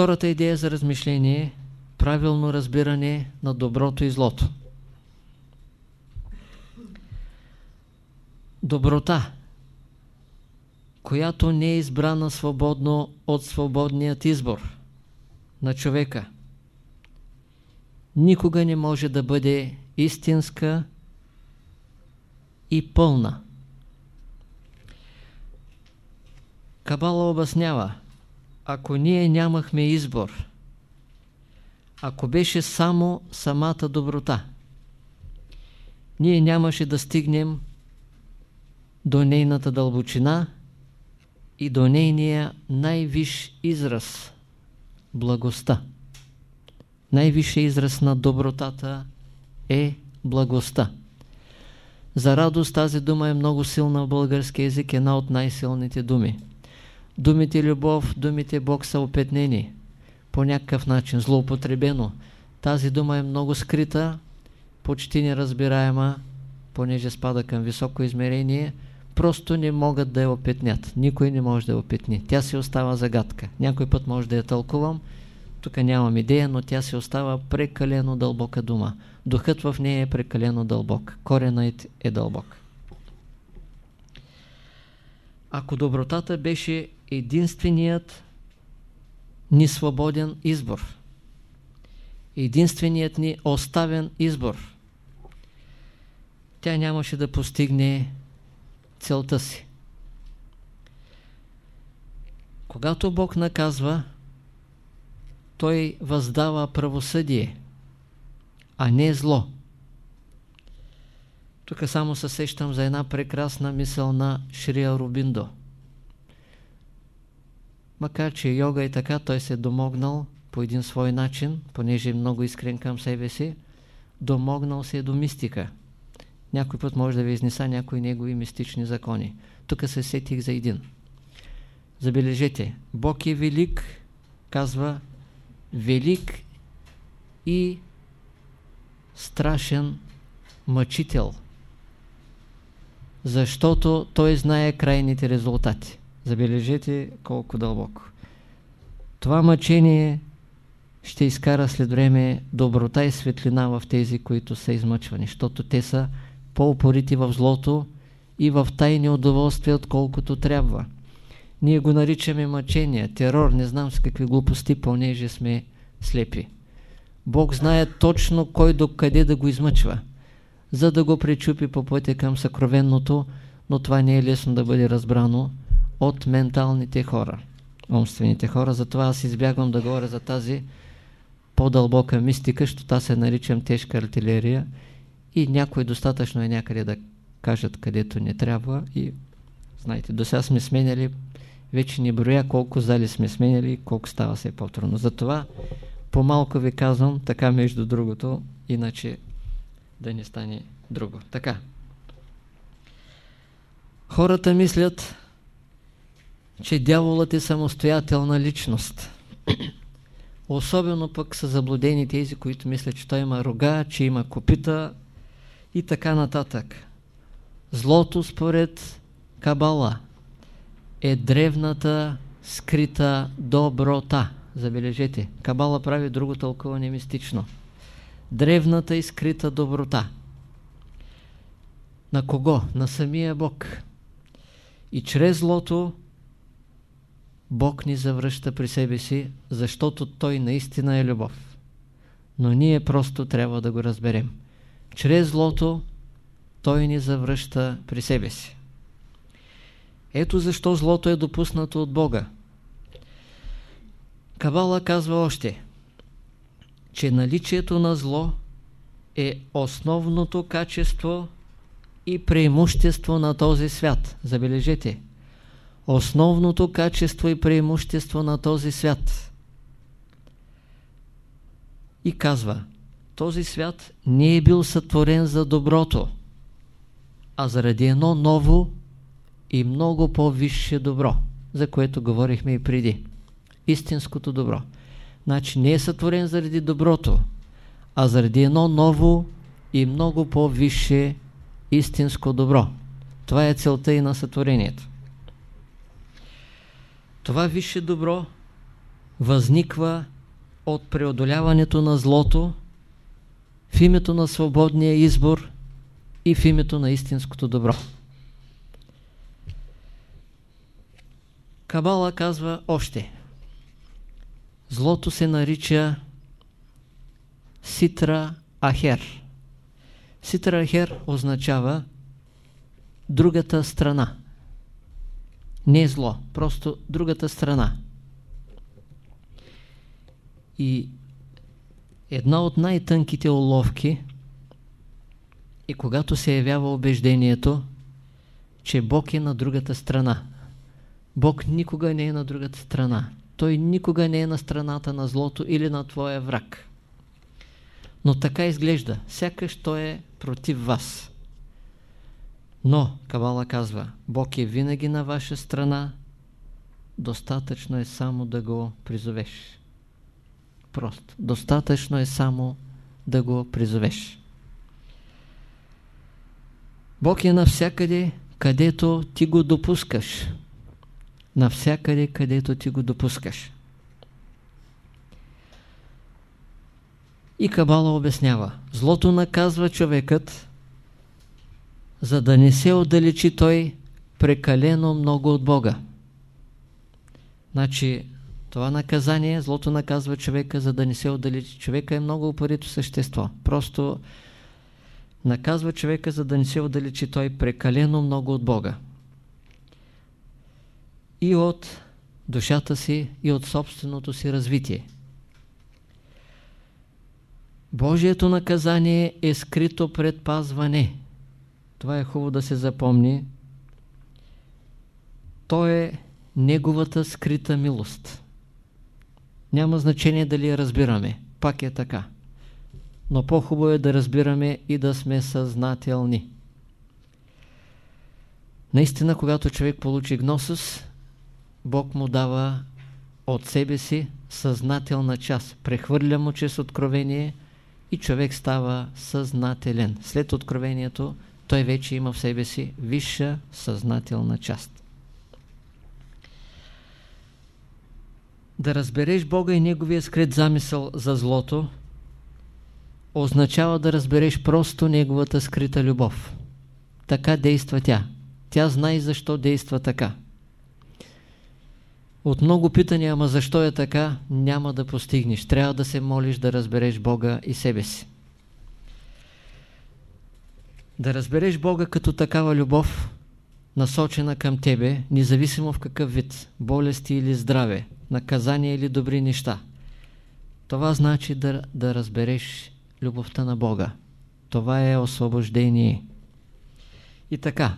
Втората идея за размишление правилно разбиране на доброто и злото. Доброта, която не е избрана свободно от свободният избор на човека, никога не може да бъде истинска и пълна. Кабала обяснява, ако ние нямахме избор, ако беше само самата доброта, ние нямаше да стигнем до нейната дълбочина и до нейния най-виш израз – благостта. Най-висшия израз на добротата е благостта. За радост тази дума е много силна в български язик, една от най-силните думи. Думите любов, думите Бог са опетнени по някакъв начин, злоупотребено. Тази дума е много скрита, почти неразбираема, понеже спада към високо измерение, просто не могат да я опетнят. Никой не може да я опетни. Тя си остава загадка. Някой път може да я тълкувам, тук нямам идея, но тя си остава прекалено дълбока дума. Духът в нея е прекалено дълбок. Коренът е дълбок. Ако добротата беше единственият ни свободен избор, единственият ни оставен избор, тя нямаше да постигне целта си. Когато Бог наказва, Той въздава правосъдие, а не зло. Тук само се сещам за една прекрасна мисъл на Шрия Рубиндо. Макар, че йога и така, той се е домогнал по един свой начин, понеже е много искрен към себе си, домогнал се е до мистика. Някой път може да ви изнеса някои негови мистични закони. Тук се сетих за един. Забележете, Бог е велик, казва, велик и страшен мъчител, защото той знае крайните резултати. Забележете колко дълбоко. Това мъчение ще изкара след време доброта и светлина в тези, които са измъчвани, защото те са по-упорити в злото и в тайни удоволствия, отколкото трябва. Ние го наричаме мъчение, терор, не знам с какви глупости, понеже сме слепи. Бог знае точно кой до къде да го измъчва, за да го пречупи по пътя към съкровенното, но това не е лесно да бъде разбрано от менталните хора, умствените хора. Затова аз избягвам да говоря за тази по-дълбока мистика, защото аз се наричам тежка артилерия и някой достатъчно е някъде да кажат където не трябва и знаете, до сега сме сменяли вече не броя колко зали сме сменяли и колко става все по-трудно. Затова по-малко ви казвам, така между другото, иначе да не стане друго. Така. Хората мислят, че дяволът е самостоятелна личност. Особено пък са заблудени тези, които мислят, че той има рога, че има копита и така нататък. Злото според Кабала е древната скрита доброта. Забележете, Кабала прави друго тълкуване мистично. Древната и скрита доброта. На кого? На самия Бог. И чрез злото Бог ни завръща при себе си, защото Той наистина е любов. Но ние просто трябва да го разберем. Чрез злото Той ни завръща при себе си. Ето защо злото е допуснато от Бога. Кабала казва още, че наличието на зло е основното качество и преимущество на този свят. Забележете, основното качество и преимущество на този свят. И казва, този свят не е бил сътворен за доброто, а заради едно ново и много по-висше добро, за което говорихме и преди. Истинското добро. Значи не е сътворен заради доброто, а заради едно ново и много по-висше истинско добро. Това е целта и на сътворението. Това висше добро възниква от преодоляването на злото в името на свободния избор и в името на истинското добро. Кабала казва още. Злото се нарича Ситра Ахер. Ситра Ахер означава другата страна. Не е зло, просто другата страна. И една от най-тънките уловки е когато се явява убеждението, че Бог е на другата страна. Бог никога не е на другата страна. Той никога не е на страната на злото или на твоя враг. Но така изглежда. Сякаш той е против вас. Но, Кабала казва, Бог е винаги на ваша страна. Достатъчно е само да го призовеш. Просто. Достатъчно е само да го призовеш. Бог е навсякъде, където ти го допускаш. Навсякъде, където ти го допускаш. И Кабала обяснява. Злото наказва човекът, за да не се отдалечи той прекалено много от Бога. Значи, това наказание, злото наказва човека, за да не се отдалечи. Човека е много упорито същество. Просто наказва човека, за да не се отдалечи той прекалено много от Бога. И от душата си, и от собственото си развитие. Божието наказание е скрито предпазване. Това е хубаво да се запомни. То е неговата скрита милост. Няма значение дали я разбираме. Пак е така. Но по-хубаво е да разбираме и да сме съзнателни. Наистина, когато човек получи гносус, Бог му дава от себе си съзнателна част. Прехвърля му чрез откровение и човек става съзнателен. След откровението той вече има в себе си висша съзнателна част. Да разбереш Бога и Неговия скрит замисъл за злото означава да разбереш просто Неговата скрита любов. Така действа тя. Тя знае защо действа така. От много питания, ама защо е така, няма да постигнеш. Трябва да се молиш да разбереш Бога и себе си. Да разбереш Бога като такава любов, насочена към тебе, независимо в какъв вид, болести или здраве, наказание или добри неща. Това значи да, да разбереш любовта на Бога. Това е освобождение. И така,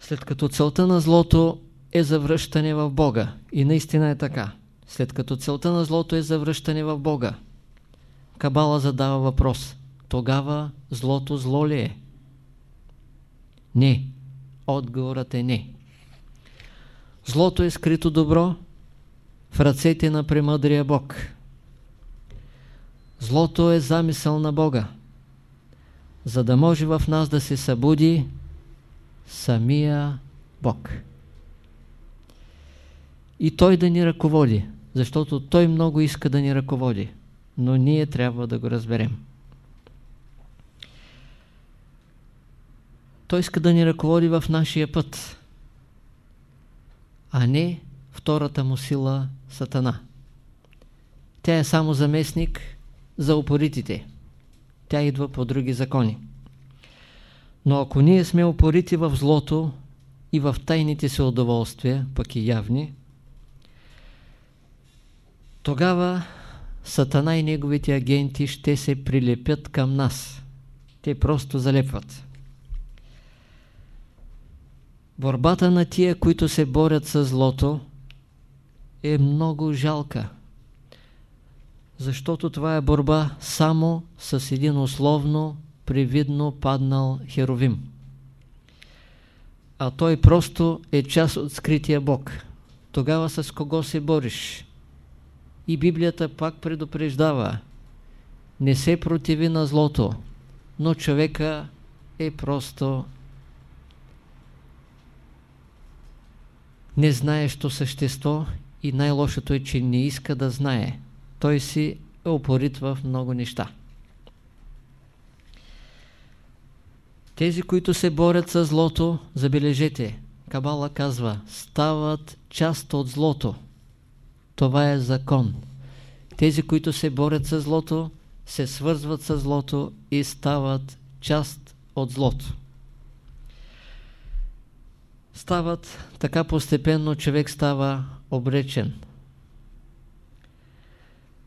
след като целта на злото е завръщане в Бога. И наистина е така. След като целта на злото е завръщане в Бога, Кабала задава въпрос. Тогава злото зло ли е? Не. Отговорът е не. Злото е скрито добро в ръцете на премъдрия Бог. Злото е замисъл на Бога, за да може в нас да се събуди самия Бог и Той да ни ръководи, защото Той много иска да ни ръководи, но ние трябва да го разберем. Той иска да ни ръководи в нашия път, а не втората му сила Сатана. Тя е само заместник за упоритите. Тя идва по други закони. Но ако ние сме упорити в злото и в тайните си удоволствия, пък и явни, тогава Сатана и неговите агенти ще се прилепят към нас. Те просто залепват. Борбата на тия, които се борят с злото, е много жалка. Защото това е борба само с един условно, привидно паднал херовим. А той просто е част от скрития Бог. Тогава с кого се бориш? И Библията пак предупреждава. Не се противи на злото, но човека е просто незнаещо същество и най-лошото е, че не иска да знае. Той си е опорит в много неща. Тези, които се борят с злото, забележете, Кабала казва, стават част от злото. Това е закон. Тези, които се борят с злото, се свързват с злото и стават част от злото. Стават така постепенно, човек става обречен.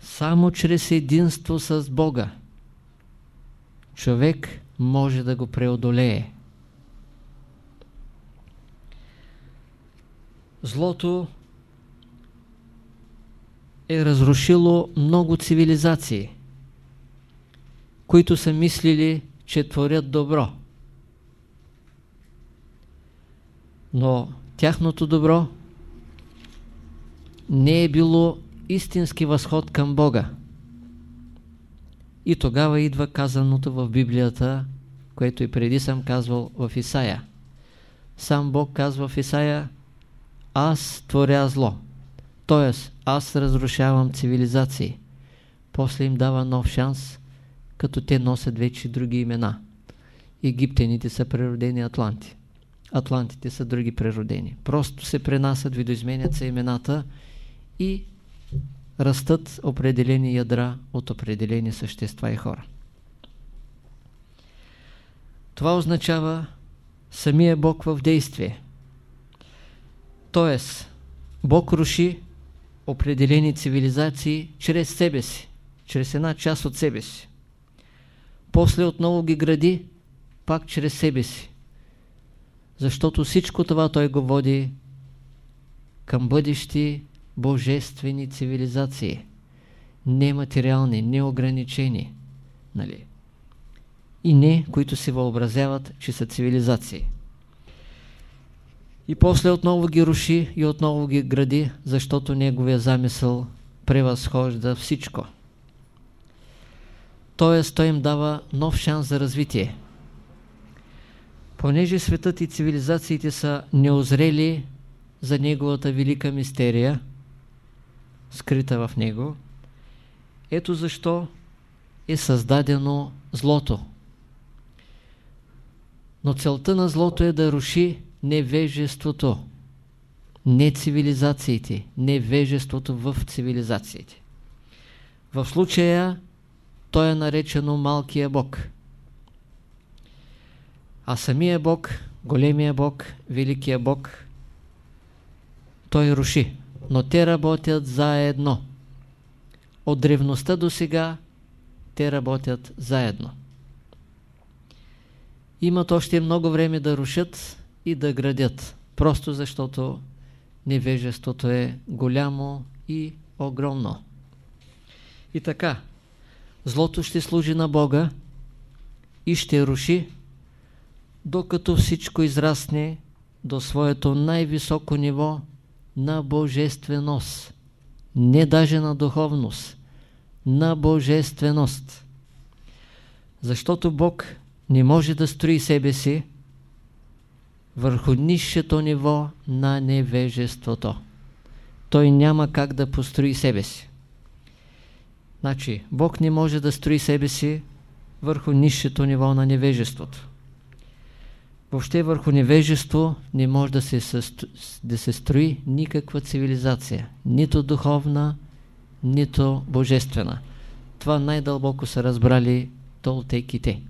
Само чрез единство с Бога човек може да го преодолее. Злото е разрушило много цивилизации, които са мислили, че творят добро. Но тяхното добро не е било истински възход към Бога. И тогава идва казаното в Библията, което и преди съм казвал в Исаия. Сам Бог казва в Исаия, аз творя зло. Тоест, аз разрушавам цивилизации. После им дава нов шанс, като те носят вече други имена. Египтяните са природени атланти. Атлантите са други природени. Просто се пренасят, видоизменят се имената и растат определени ядра от определени същества и хора. Това означава самия Бог в действие. Тоест, Бог руши определени цивилизации чрез себе си, чрез една част от себе си. После отново ги гради пак чрез себе си. Защото всичко това той го води към бъдещи божествени цивилизации. Нематериални, неограничени. Нали? И не, които се въобразяват, че са цивилизации. И после отново ги руши и отново ги гради, защото неговия замисъл превъзхожда всичко. Тоест, той им дава нов шанс за развитие. Понеже светът и цивилизациите са неозрели за неговата велика мистерия, скрита в него, ето защо е създадено злото. Но целта на злото е да руши невежеството, не цивилизациите, невежеството в цивилизациите. В случая той е наречено малкия Бог. А самия Бог, големия Бог, великия Бог, той руши. Но те работят заедно. От древността до сега те работят заедно. Имат още много време да рушат и да градят. Просто защото невежеството е голямо и огромно. И така, злото ще служи на Бога и ще руши, докато всичко израсне до своето най-високо ниво на божественост. Не даже на духовност, на божественост. Защото Бог не може да строи себе си върху нишето ниво на невежеството. Той няма как да построи себе си. Значи, Бог не може да строи себе си върху нишето ниво на невежеството. Въобще върху невежество не може да се, да се строи никаква цивилизация. Нито духовна, нито божествена. Това най-дълбоко са разбрали толтейките.